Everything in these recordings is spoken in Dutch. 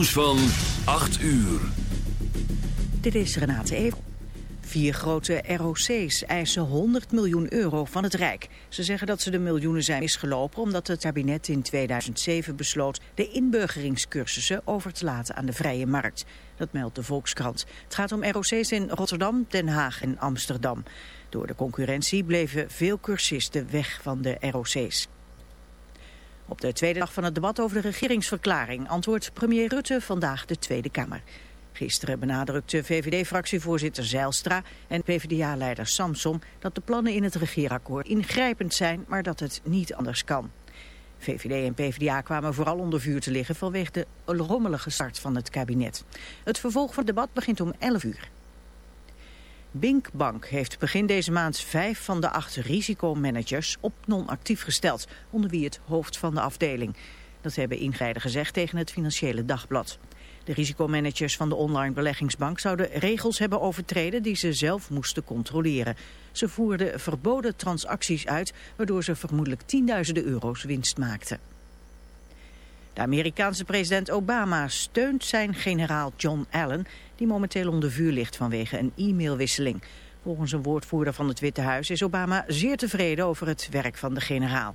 nieuws van 8 uur. Dit is Renate Ever. Vier grote ROC's eisen 100 miljoen euro van het Rijk. Ze zeggen dat ze de miljoenen zijn misgelopen omdat het kabinet in 2007 besloot de inburgeringscursussen over te laten aan de vrije markt. Dat meldt de Volkskrant. Het gaat om ROC's in Rotterdam, Den Haag en Amsterdam. Door de concurrentie bleven veel cursisten weg van de ROC's. Op de tweede dag van het debat over de regeringsverklaring antwoordt premier Rutte vandaag de Tweede Kamer. Gisteren benadrukte VVD-fractievoorzitter Zeilstra en PvdA-leider Samsom dat de plannen in het regeerakkoord ingrijpend zijn, maar dat het niet anders kan. VVD en PvdA kwamen vooral onder vuur te liggen vanwege de rommelige start van het kabinet. Het vervolg van het debat begint om 11 uur. Bink Bank heeft begin deze maand vijf van de acht risicomanagers op non-actief gesteld, onder wie het hoofd van de afdeling. Dat hebben ingrijden gezegd tegen het Financiële Dagblad. De risicomanagers van de online beleggingsbank zouden regels hebben overtreden die ze zelf moesten controleren. Ze voerden verboden transacties uit, waardoor ze vermoedelijk tienduizenden euro's winst maakten. De Amerikaanse president Obama steunt zijn generaal John Allen, die momenteel onder vuur ligt vanwege een e-mailwisseling. Volgens een woordvoerder van het Witte Huis is Obama zeer tevreden over het werk van de generaal.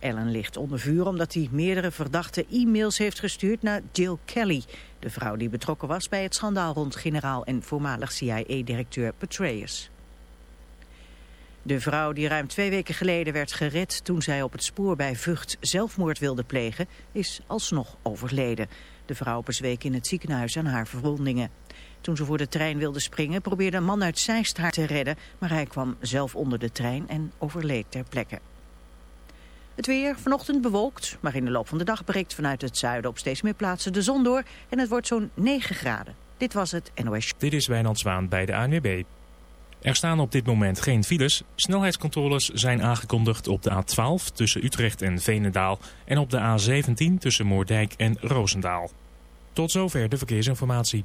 Allen ligt onder vuur omdat hij meerdere verdachte e-mails heeft gestuurd naar Jill Kelly, de vrouw die betrokken was bij het schandaal rond generaal en voormalig CIA-directeur Petraeus. De vrouw die ruim twee weken geleden werd gered toen zij op het spoor bij Vught zelfmoord wilde plegen, is alsnog overleden. De vrouw bezweek in het ziekenhuis aan haar verwondingen. Toen ze voor de trein wilde springen probeerde een man uit Zeist haar te redden, maar hij kwam zelf onder de trein en overleed ter plekke. Het weer vanochtend bewolkt, maar in de loop van de dag breekt vanuit het zuiden op steeds meer plaatsen de zon door en het wordt zo'n 9 graden. Dit was het NOS. Dit is Wijnand Zwaan bij de ANWB. Er staan op dit moment geen files. Snelheidscontroles zijn aangekondigd op de A12 tussen Utrecht en Veenendaal en op de A17 tussen Moordijk en Roosendaal. Tot zover de verkeersinformatie.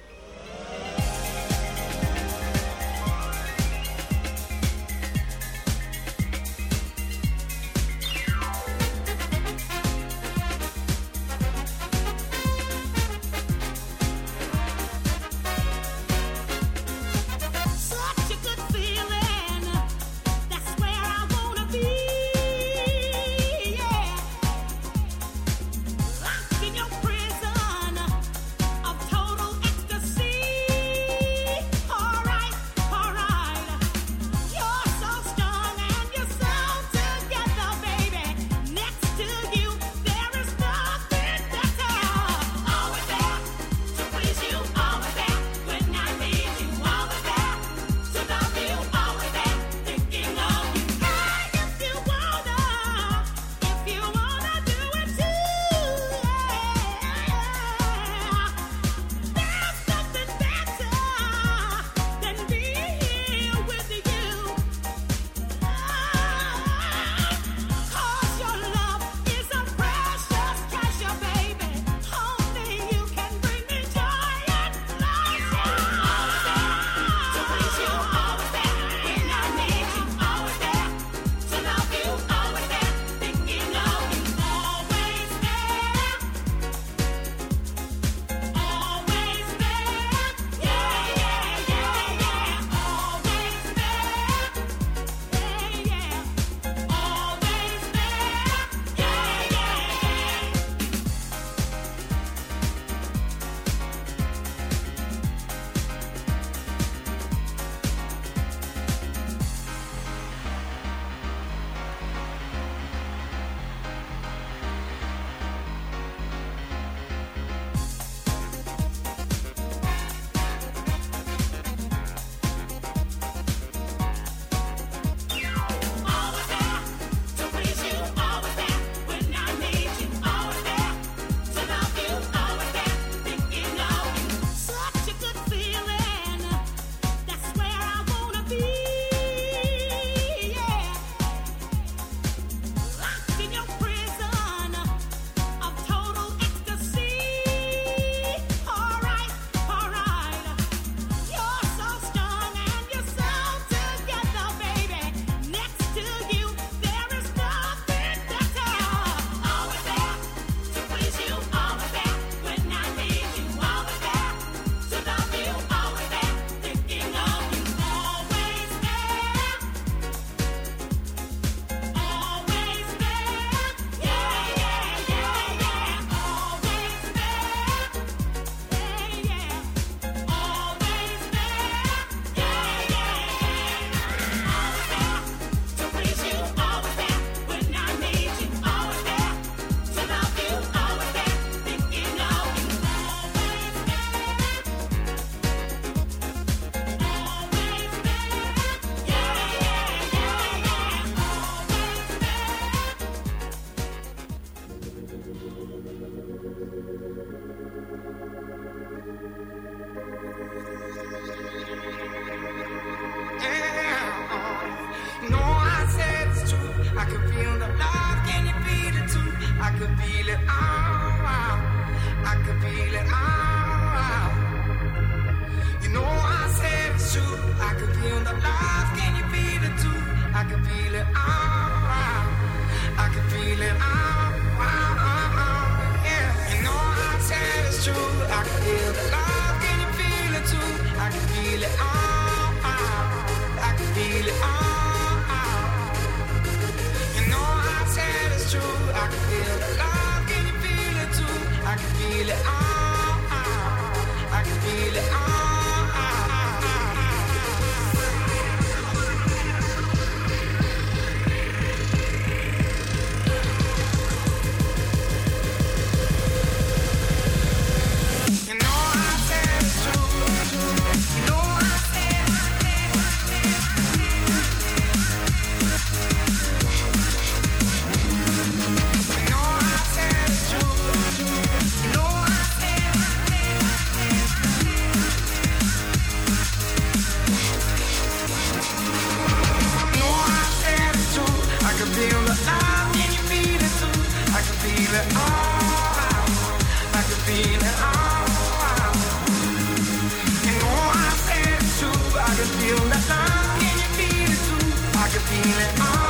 Can feel it.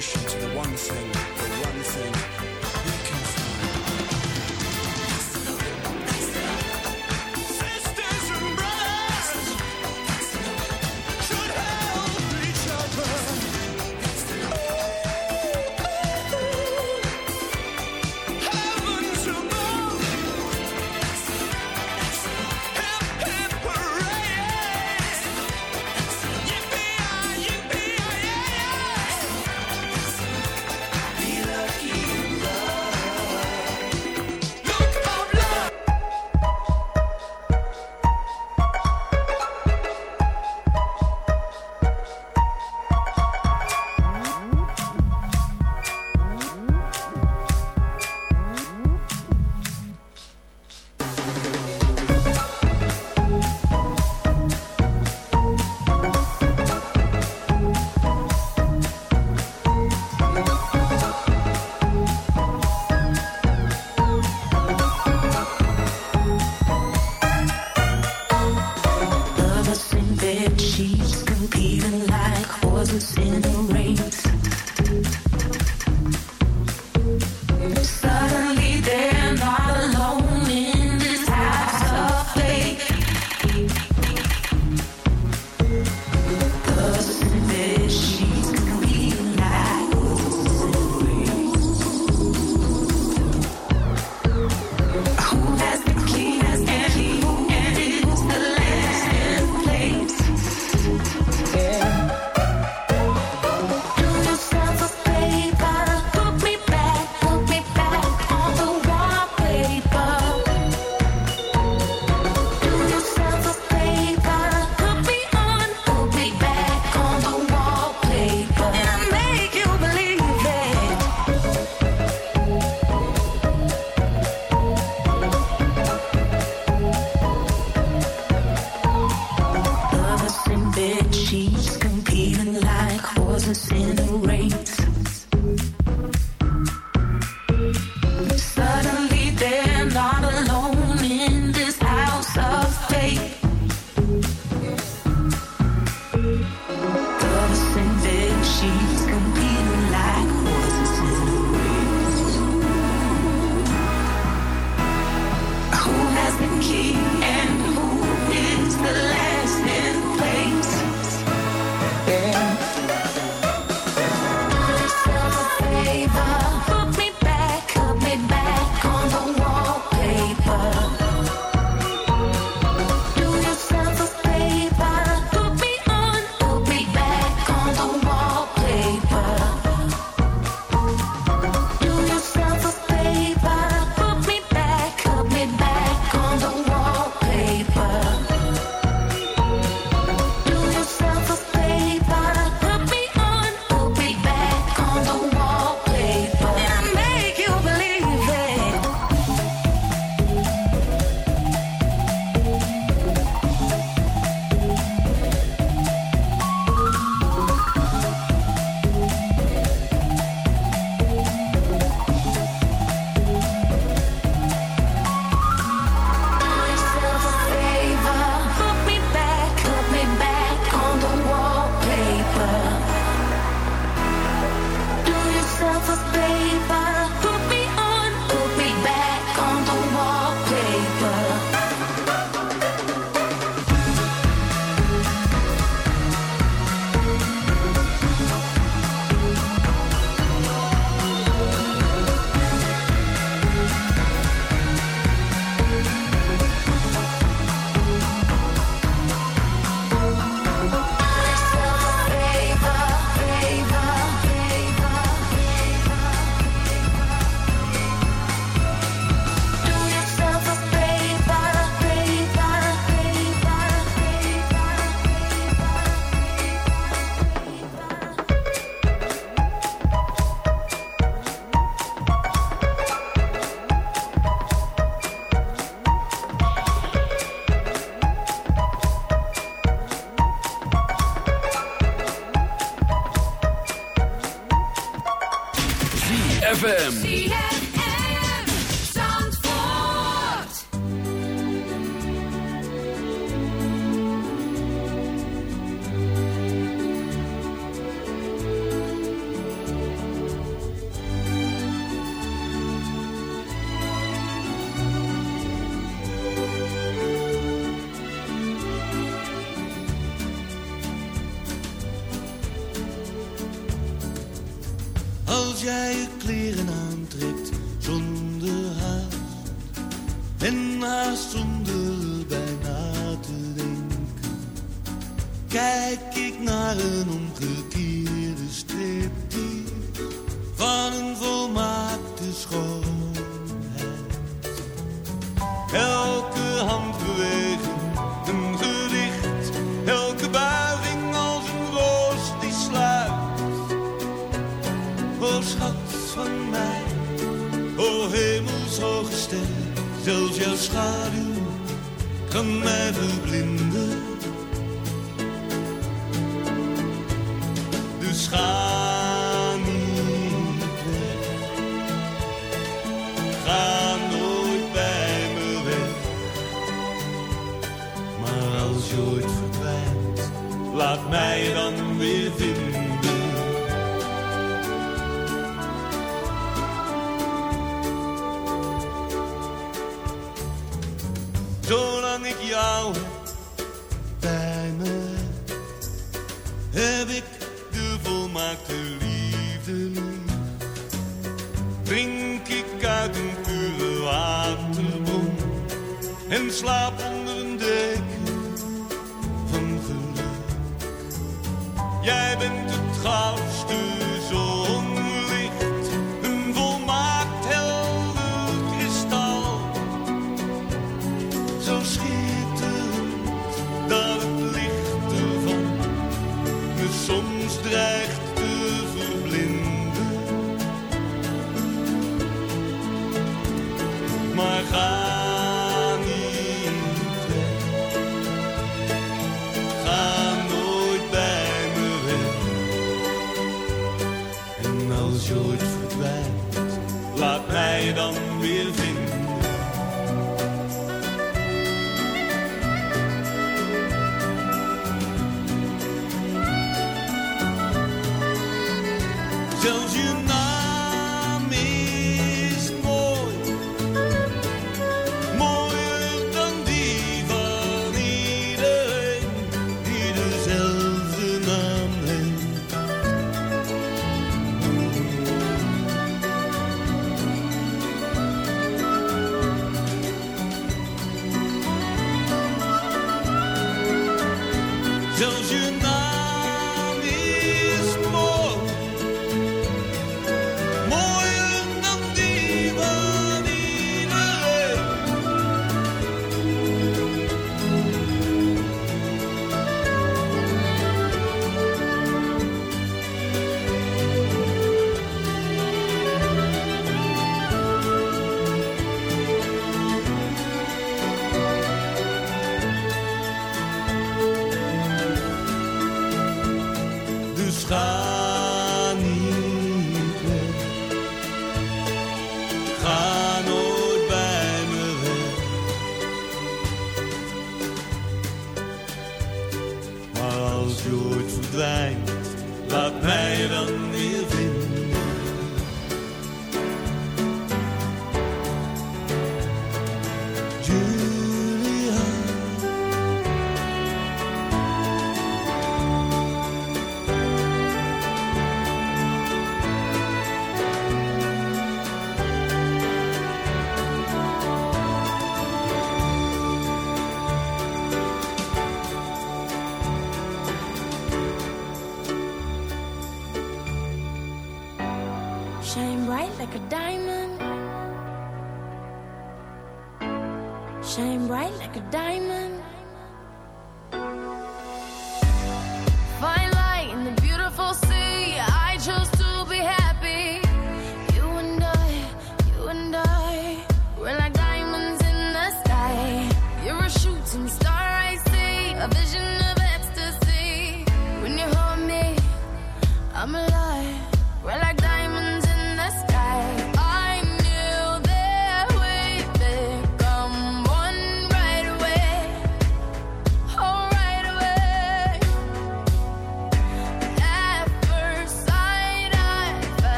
solution to the one thing, the one thing. Elke handbeweging een gedicht, elke buiging als een roos die sluit. O schat van mij, o hemelshoge ster, zelfs jouw schaduw kan mij verblinden. Dus bij me heb ik de volmaakte liefde lief. Drink ik uit een pure waterbron en slaap onder een deken van geluk. Jij bent het goudste Zelfs je naam Shine bright like a diamond. Fine light in the beautiful sea. I chose to be happy. You and I, you and I, we're like diamonds in the sky. You're a shooting star, I see, a vision of ecstasy. When you hold me, I'm alive.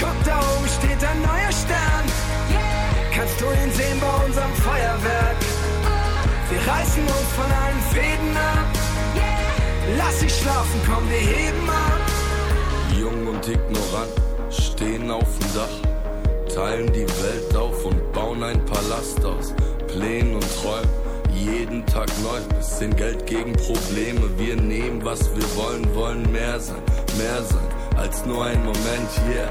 Guck, da oben steht ein neuer Stern. Kannst du ihn sehen bei unserem Feuerwerk? Wir reißen uns von allen Fäden ab. Lass dich schlafen, komm, wir heben ab. Jung und ignorant, stehen auf dem Dach, teilen die Welt auf und bauen ein Palast aus Plänen und Träumen. Jeden Tag neu, bisschen Geld gegen Probleme. Wir nehmen, was wir wollen, wollen mehr sein, mehr sein als nur ein Moment, yeah.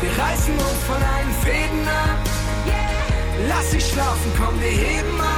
Wir reißen uns von allen Fäden ab. Lass dich schlafen, komm, wir heben ab.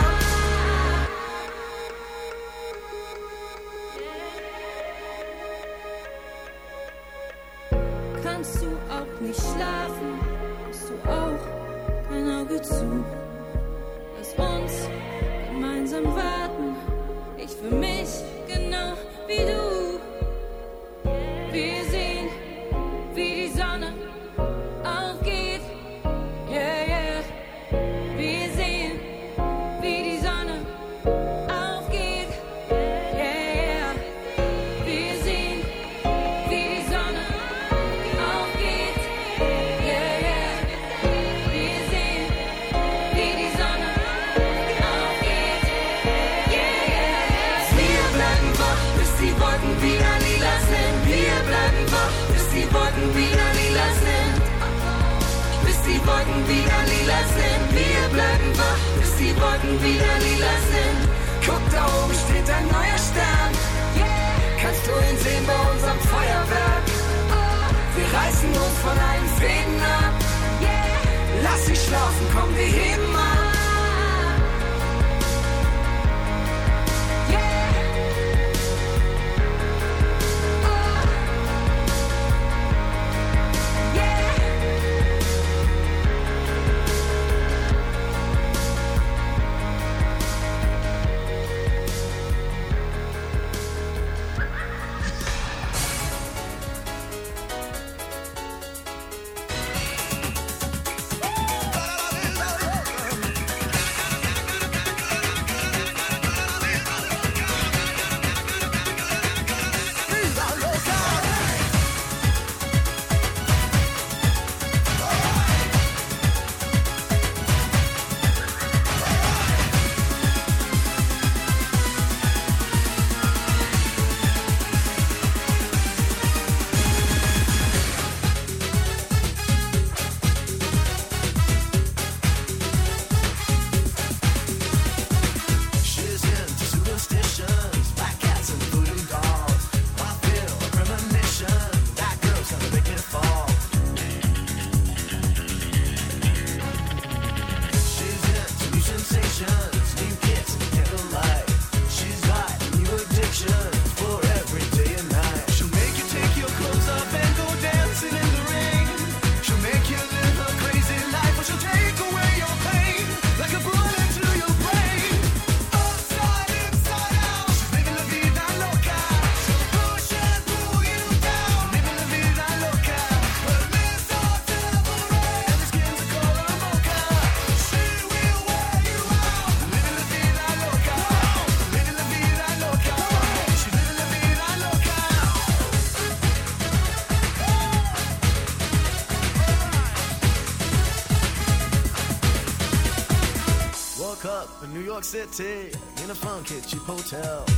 in a funky cheap hotel.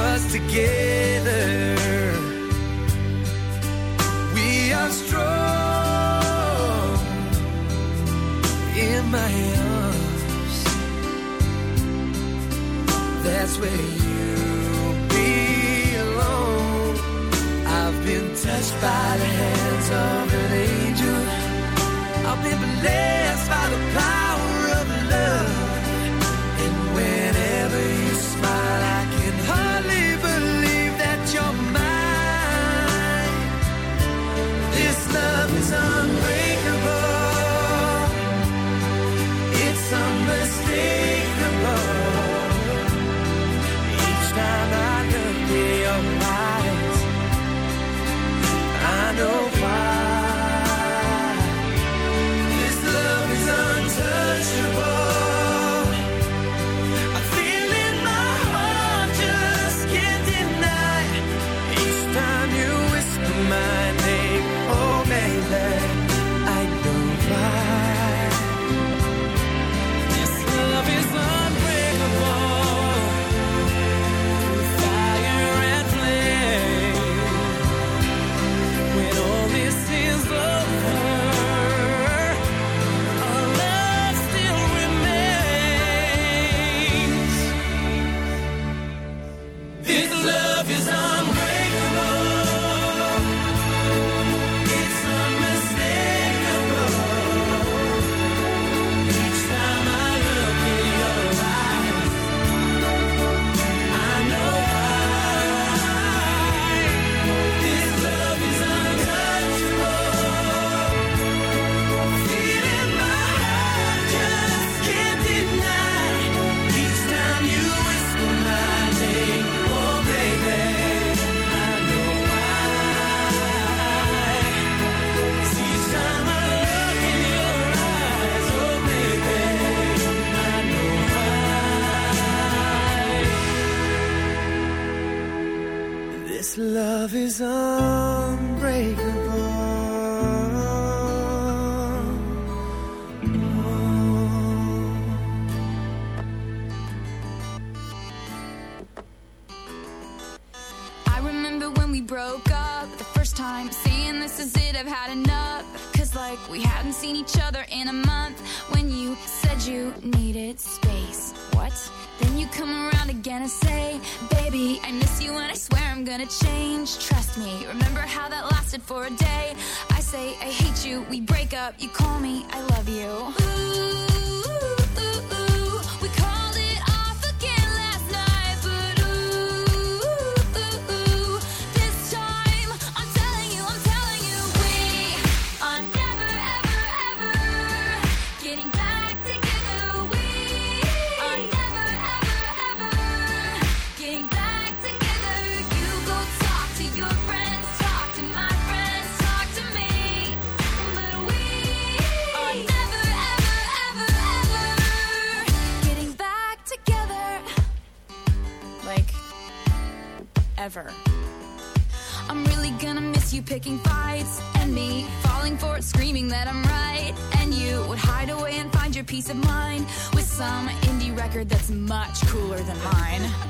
us together. We are strong in my arms. That's where you belong. I've been touched by the hands of an angel. I've been blessed by the power. that I'm right, and you would hide away and find your peace of mind with some indie record that's much cooler than mine.